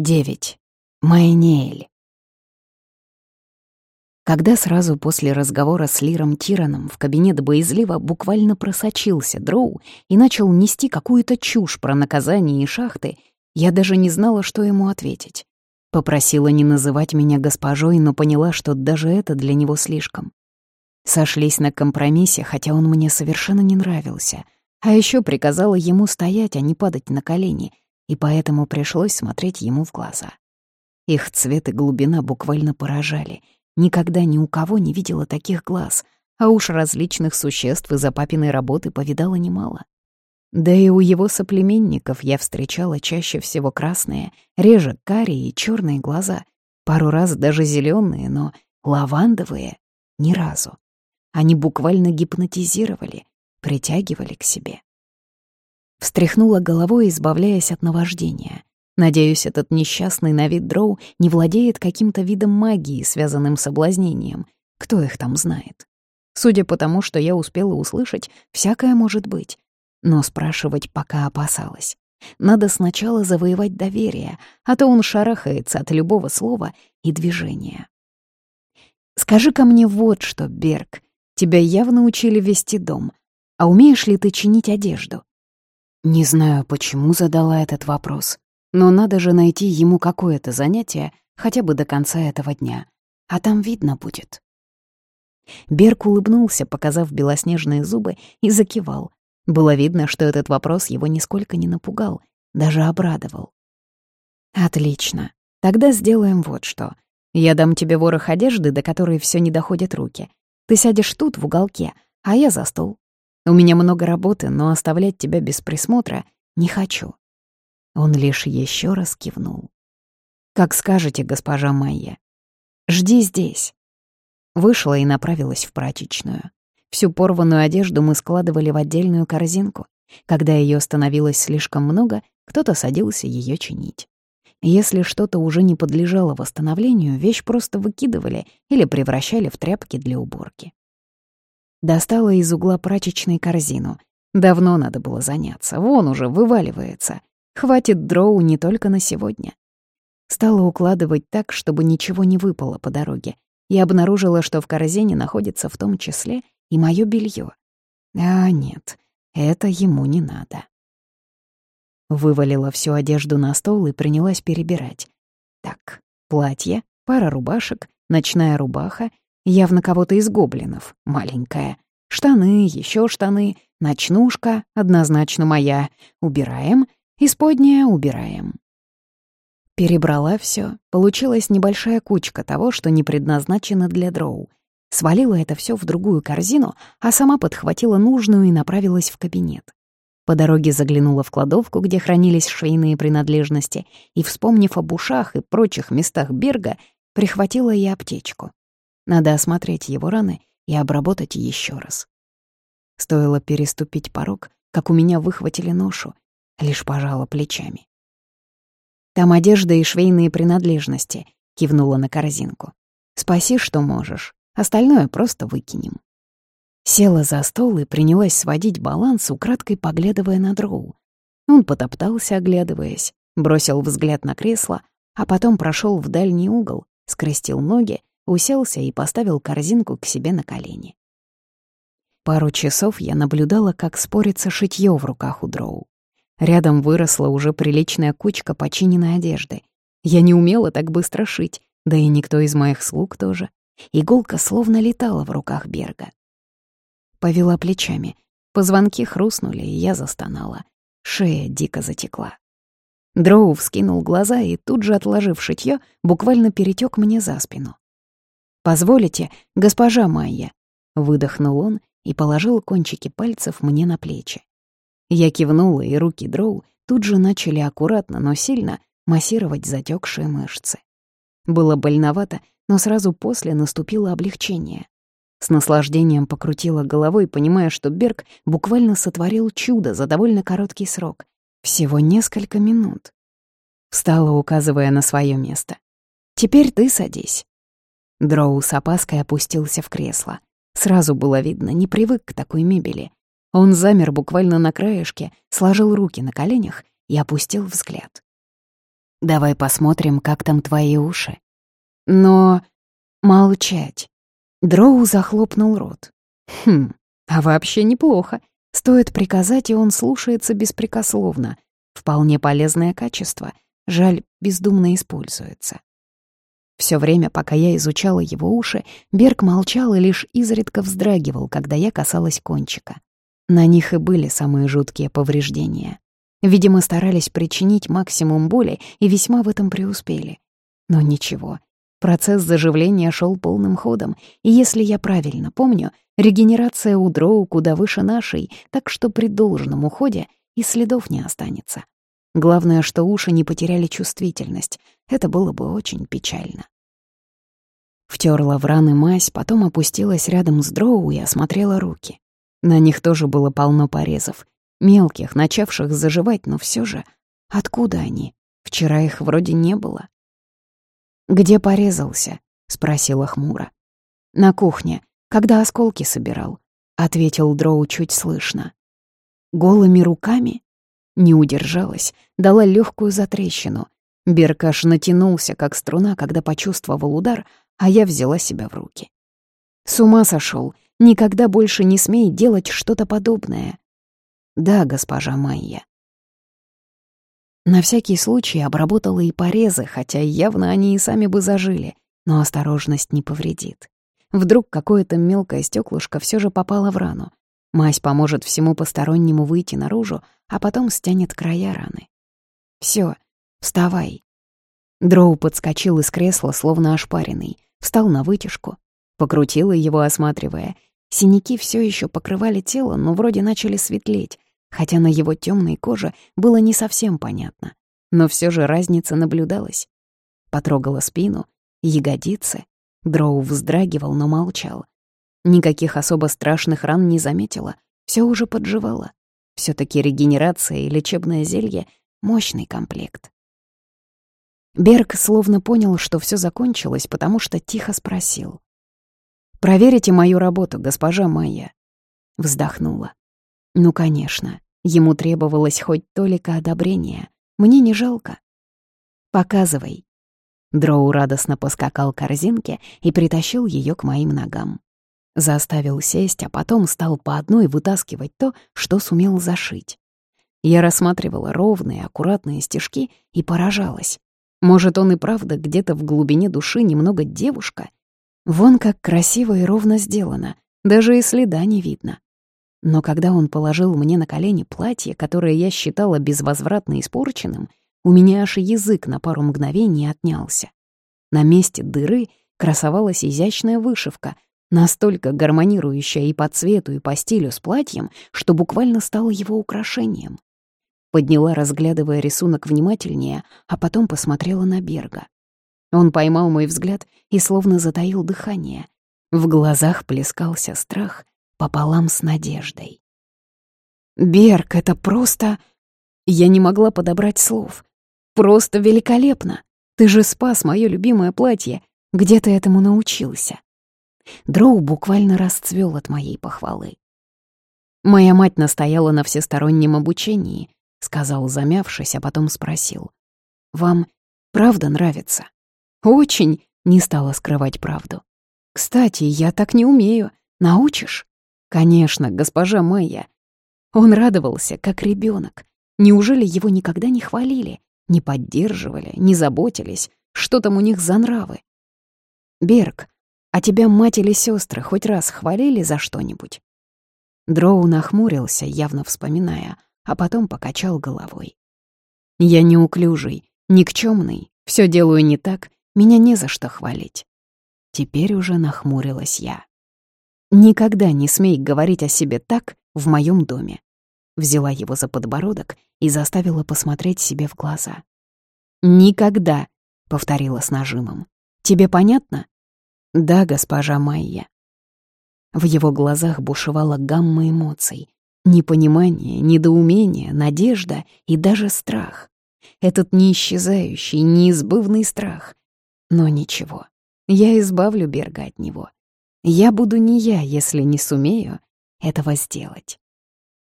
9. Майнеэль. Когда сразу после разговора с Лиром Тираном в кабинет боязливо буквально просочился Дроу и начал нести какую-то чушь про наказание и шахты, я даже не знала, что ему ответить. Попросила не называть меня госпожой, но поняла, что даже это для него слишком. Сошлись на компромиссе, хотя он мне совершенно не нравился. А еще приказала ему стоять, а не падать на колени — и поэтому пришлось смотреть ему в глаза. Их цвет и глубина буквально поражали. Никогда ни у кого не видела таких глаз, а уж различных существ из-за папиной работы повидала немало. Да и у его соплеменников я встречала чаще всего красные, реже карие и черные глаза, пару раз даже зеленые, но лавандовые — ни разу. Они буквально гипнотизировали, притягивали к себе. Встряхнула головой, избавляясь от наваждения. Надеюсь, этот несчастный на вид дроу не владеет каким-то видом магии, связанным с соблазнением. Кто их там знает? Судя по тому, что я успела услышать, всякое может быть. Но спрашивать пока опасалась. Надо сначала завоевать доверие, а то он шарахается от любого слова и движения. «Скажи-ка мне вот что, Берг. Тебя явно учили вести дом. А умеешь ли ты чинить одежду?» Не знаю, почему задала этот вопрос, но надо же найти ему какое-то занятие хотя бы до конца этого дня, а там видно будет. Берг улыбнулся, показав белоснежные зубы, и закивал. Было видно, что этот вопрос его нисколько не напугал, даже обрадовал. «Отлично. Тогда сделаем вот что. Я дам тебе ворох одежды, до которой все не доходят руки. Ты сядешь тут, в уголке, а я за стол. У меня много работы, но оставлять тебя без присмотра не хочу». Он лишь еще раз кивнул. «Как скажете, госпожа Майя. Жди здесь». Вышла и направилась в прачечную. Всю порванную одежду мы складывали в отдельную корзинку. Когда ее становилось слишком много, кто-то садился ее чинить. Если что-то уже не подлежало восстановлению, вещь просто выкидывали или превращали в тряпки для уборки. Достала из угла прачечной корзину. Давно надо было заняться, вон уже вываливается. Хватит дроу не только на сегодня. Стала укладывать так, чтобы ничего не выпало по дороге, и обнаружила, что в корзине находится в том числе и моё белье. А нет, это ему не надо. Вывалила всю одежду на стол и принялась перебирать. Так, платье, пара рубашек, ночная рубаха Явно кого-то из гоблинов, маленькая. Штаны, еще штаны, ночнушка, однозначно моя. Убираем, исподняя убираем. Перебрала все, получилась небольшая кучка того, что не предназначено для дроу. Свалила это все в другую корзину, а сама подхватила нужную и направилась в кабинет. По дороге заглянула в кладовку, где хранились швейные принадлежности, и, вспомнив об ушах и прочих местах Берга, прихватила и аптечку. Надо осмотреть его раны и обработать еще раз. Стоило переступить порог, как у меня выхватили ношу, лишь пожала плечами. «Там одежда и швейные принадлежности», — кивнула на корзинку. «Спаси, что можешь, остальное просто выкинем». Села за стол и принялась сводить баланс, украдкой поглядывая на дроу. Он потоптался, оглядываясь, бросил взгляд на кресло, а потом прошел в дальний угол, скрестил ноги уселся и поставил корзинку к себе на колени. Пару часов я наблюдала, как спорится шитьё в руках у дроу. Рядом выросла уже приличная кучка починенной одежды. Я не умела так быстро шить, да и никто из моих слуг тоже. Иголка словно летала в руках Берга. Повела плечами. Позвонки хрустнули, и я застонала. Шея дико затекла. Дроу вскинул глаза и тут же, отложив шитьё, буквально перетёк мне за спину. «Позволите, госпожа Майя?» — выдохнул он и положил кончики пальцев мне на плечи. Я кивнула, и руки Дроу тут же начали аккуратно, но сильно массировать затекшие мышцы. Было больновато, но сразу после наступило облегчение. С наслаждением покрутила головой, понимая, что Берг буквально сотворил чудо за довольно короткий срок. Всего несколько минут. Встала, указывая на свое место. «Теперь ты садись». Дроу с опаской опустился в кресло. Сразу было видно, не привык к такой мебели. Он замер буквально на краешке, сложил руки на коленях и опустил взгляд. Давай посмотрим, как там твои уши. Но... Молчать. Дроу захлопнул рот. Хм, а вообще неплохо. Стоит приказать, и он слушается беспрекословно. Вполне полезное качество. Жаль, бездумно используется. Все время, пока я изучала его уши, Берг молчал и лишь изредка вздрагивал, когда я касалась кончика. На них и были самые жуткие повреждения. Видимо, старались причинить максимум боли и весьма в этом преуспели. Но ничего, процесс заживления шел полным ходом, и если я правильно помню, регенерация у дроу куда выше нашей, так что при должном уходе и следов не останется. Главное, что уши не потеряли чувствительность. Это было бы очень печально. Втерла в раны мазь, потом опустилась рядом с дроу и осмотрела руки. На них тоже было полно порезов. Мелких, начавших заживать, но все же... Откуда они? Вчера их вроде не было. «Где порезался?» — спросила хмуро. «На кухне, когда осколки собирал», — ответил Дроу чуть слышно. «Голыми руками?» Не удержалась, дала легкую затрещину. Беркаш натянулся, как струна, когда почувствовал удар, а я взяла себя в руки. С ума сошел, никогда больше не смей делать что-то подобное. Да, госпожа Майя. На всякий случай обработала и порезы, хотя явно они и сами бы зажили, но осторожность не повредит. Вдруг какое-то мелкое стеклышко все же попало в рану. Мазь поможет всему постороннему выйти наружу, а потом стянет края раны. Все, вставай. Дроу подскочил из кресла, словно ошпаренный, встал на вытяжку, покрутила его, осматривая. Синяки все еще покрывали тело, но вроде начали светлеть, хотя на его темной коже было не совсем понятно. Но все же разница наблюдалась. Потрогала спину, ягодицы. Дроу вздрагивал, но молчал. Никаких особо страшных ран не заметила, все уже подживало. все таки регенерация и лечебное зелье — мощный комплект. Берг словно понял, что все закончилось, потому что тихо спросил. «Проверите мою работу, госпожа Майя». Вздохнула. «Ну, конечно, ему требовалось хоть толика одобрения. Мне не жалко». «Показывай». Дроу радостно поскакал корзинке и притащил ее к моим ногам. Заставил сесть, а потом стал по одной вытаскивать то, что сумел зашить. Я рассматривала ровные, аккуратные стежки и поражалась. Может, он и правда где-то в глубине души немного девушка? Вон как красиво и ровно сделано, даже и следа не видно. Но когда он положил мне на колени платье, которое я считала безвозвратно испорченным, у меня аж язык на пару мгновений отнялся. На месте дыры красовалась изящная вышивка, настолько гармонирующая и по цвету, и по стилю с платьем, что буквально стала его украшением. Подняла, разглядывая рисунок внимательнее, а потом посмотрела на Берга. Он поймал мой взгляд и словно затаил дыхание. В глазах плескался страх пополам с надеждой. «Берг, это просто...» Я не могла подобрать слов. «Просто великолепно! Ты же спас мое любимое платье! Где ты этому научился?» Дроу буквально расцвел от моей похвалы. Моя мать настояла на всестороннем обучении, — сказал, замявшись, а потом спросил. «Вам правда нравится?» «Очень», — не стала скрывать правду. «Кстати, я так не умею. Научишь?» «Конечно, госпожа Майя». Он радовался, как ребенок. Неужели его никогда не хвалили, не поддерживали, не заботились? Что там у них за нравы? «Берг, а тебя мать или сестры хоть раз хвалили за что-нибудь?» Дроу нахмурился, явно вспоминая — а потом покачал головой. «Я неуклюжий, никчемный, все делаю не так, меня не за что хвалить». Теперь уже нахмурилась я. «Никогда не смей говорить о себе так в моем доме». Взяла его за подбородок и заставила посмотреть себе в глаза. «Никогда», — повторила с нажимом. «Тебе понятно?» «Да, госпожа Майя». В его глазах бушевала гамма эмоций, Непонимание, недоумение, надежда и даже страх. Этот неисчезающий, неизбывный страх. Но ничего, я избавлю Берга от него. Я буду не я, если не сумею этого сделать.